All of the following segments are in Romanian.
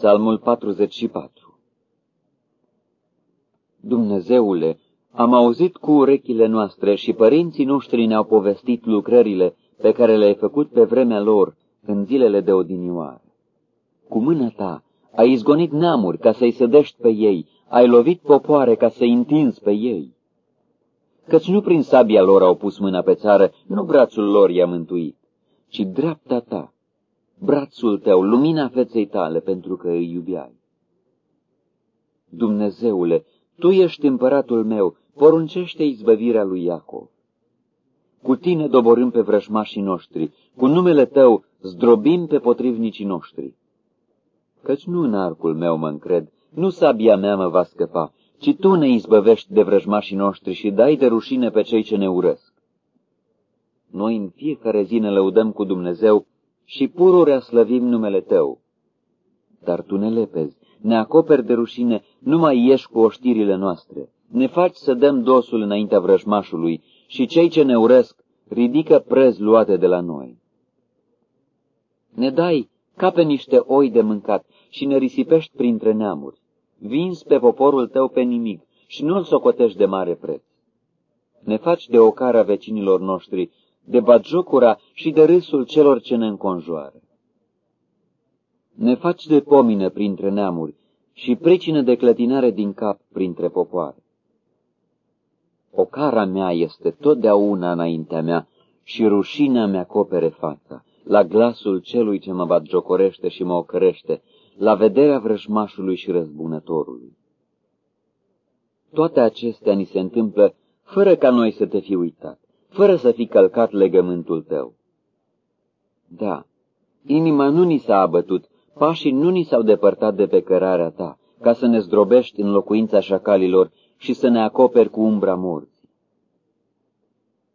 Psalmul 44 Dumnezeule, am auzit cu urechile noastre și părinții noștri ne-au povestit lucrările pe care le-ai făcut pe vremea lor în zilele de odinioară. Cu mâna ta ai izgonit neamuri ca să-i sădești pe ei, ai lovit popoare ca să-i întinzi pe ei. Căci nu prin sabia lor au pus mâna pe țară, nu brațul lor i-a mântuit, ci dreapta ta, brațul tău, lumina feței tale, pentru că îi iubeai. Dumnezeule, Tu ești împăratul meu, poruncește izbăvirea lui Iacov. Cu tine doborâm pe vrășmașii noștri, cu numele tău zdrobim pe potrivnicii noștri. Căci nu în arcul meu mă încred, nu sabia mea mă va scăpa, ci tu ne izbăvești de vrăjmașii noștri și dai de rușine pe cei ce ne urăsc. Noi în fiecare zi ne lăudăm cu Dumnezeu și pururea slăvim numele Tău. Dar Tu ne lepezi, ne acoperi de rușine, nu mai ieși cu oștirile noastre, ne faci să dăm dosul înaintea vrăjmașului și cei ce ne urăsc ridică prăzi luate de la noi. Ne dai ca pe niște oi de mâncat și ne risipești printre neamuri. Vinzi pe poporul tău pe nimic și nu-l socotești de mare preț. Ne faci de ocara vecinilor noștri, de batjocura și de râsul celor ce ne înconjoară. Ne faci de pomină printre neamuri și pricină de clătinare din cap printre popoare. Ocara mea este totdeauna înaintea mea și rușinea mea acopere fața, la glasul celui ce mă batjocorește și mă ocărește, la vederea vrăjmașului și răzbunătorului. Toate acestea ni se întâmplă fără ca noi să te fi uitat, fără să fi călcat legământul tău. Da, inima nu ni s-a abătut, pașii nu ni s-au depărtat de pe cărarea ta, ca să ne zdrobești în locuința șacalilor și să ne acoperi cu umbra morții.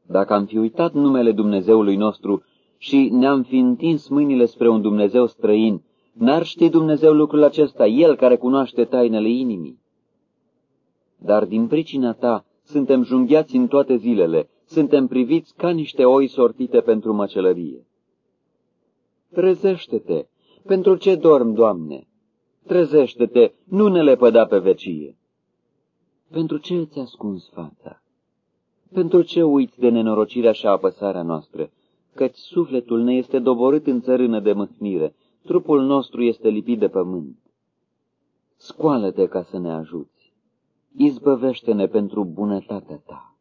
Dacă am fi uitat numele Dumnezeului nostru și ne-am fi întins mâinile spre un Dumnezeu străin, N-ar ști Dumnezeu lucrul acesta, El care cunoaște tainele inimii. Dar din pricina ta suntem junghiați în toate zilele, suntem priviți ca niște oi sortite pentru măcelărie. Trezește-te! Pentru ce dorm, Doamne? Trezește-te, nu ne lepăda pe vecie. Pentru ce îți ascunzi fața? Pentru ce uiți de nenorocirea și apăsarea noastră? Căci sufletul ne este doborât în țărână de mâhnire Trupul nostru este lipit de pământ. Scoală-te ca să ne ajuți. Izbăvește-ne pentru bunătatea ta.